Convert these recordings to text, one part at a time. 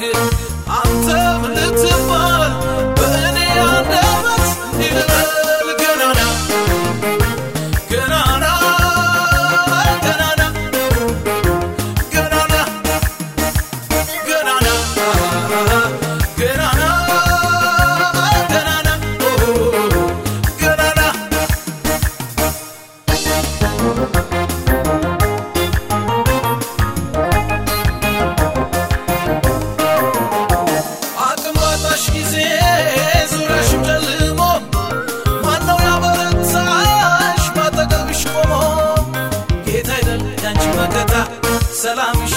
could ባጣሽ ጊዜ ዙሪያሽም ጨልሞ ማነው ያበረታሽ ባጠገብሽ ቆሞ ጌታ አይደል ያንቺ መከታ ሰላምሽ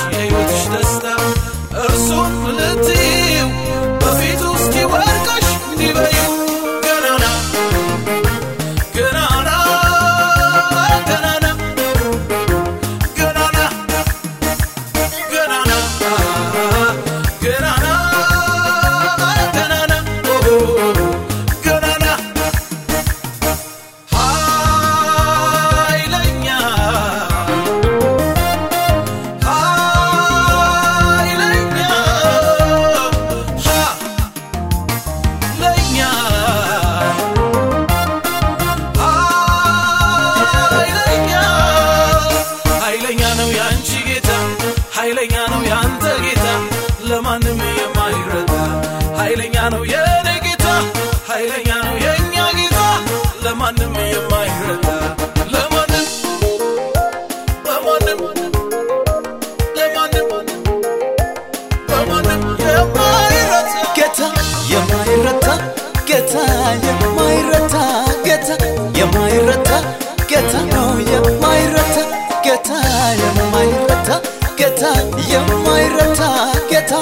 ለማንም የማይረዳ ለማንም ለማንም ለማንም የማይረዳ ጌታ የማይረታ ጌታ የማይረታ ጌታ የማይረታ ጌታ ነው የማይረታ ጌታ የማይረታ የማይረታ የማይረታ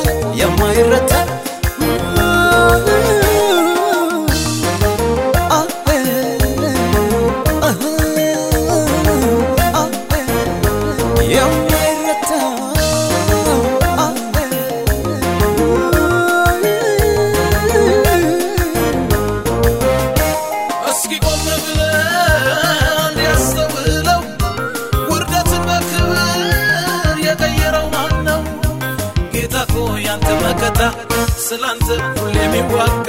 ስላንተ ሁሌ የሚዋጋ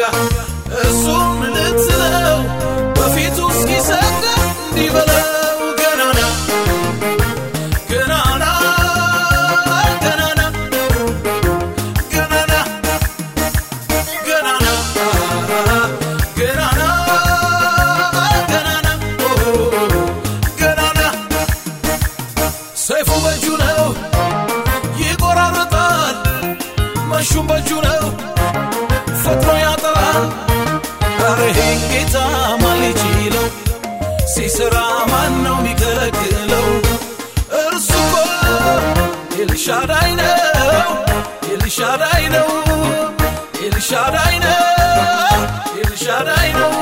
እሱም ልትለው በፊቱ እስኪሰጋ እንዲህ በለው ገናና ጌታ ማን ሊችለው? ሲሰራ ማን ነው የሚከለክለው? እርሱ ኤልሻዳይ ነው፣ ኤልሻዳይ ነው፣ ኤልሻዳይ ነው፣ ኤልሻዳይ ነው።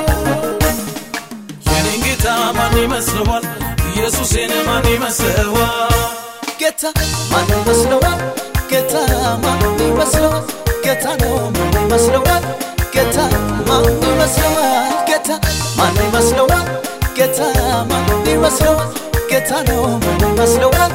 የኔን ጌታ ማን ይመስለዋል? ኢየሱሴን ማን ይመስለዋል? ጌታ ማን ይመስለዋል? ጌታ ማን ይመስለዋል? ጌታ ነው ማን ይመስለዋል? ጌታ ማን ይመስለዋል? ጌታ ማን ይመስለዋል? ጌታ ማን ይመስለዋል? ጌታ ነው ማን ይመስለዋል?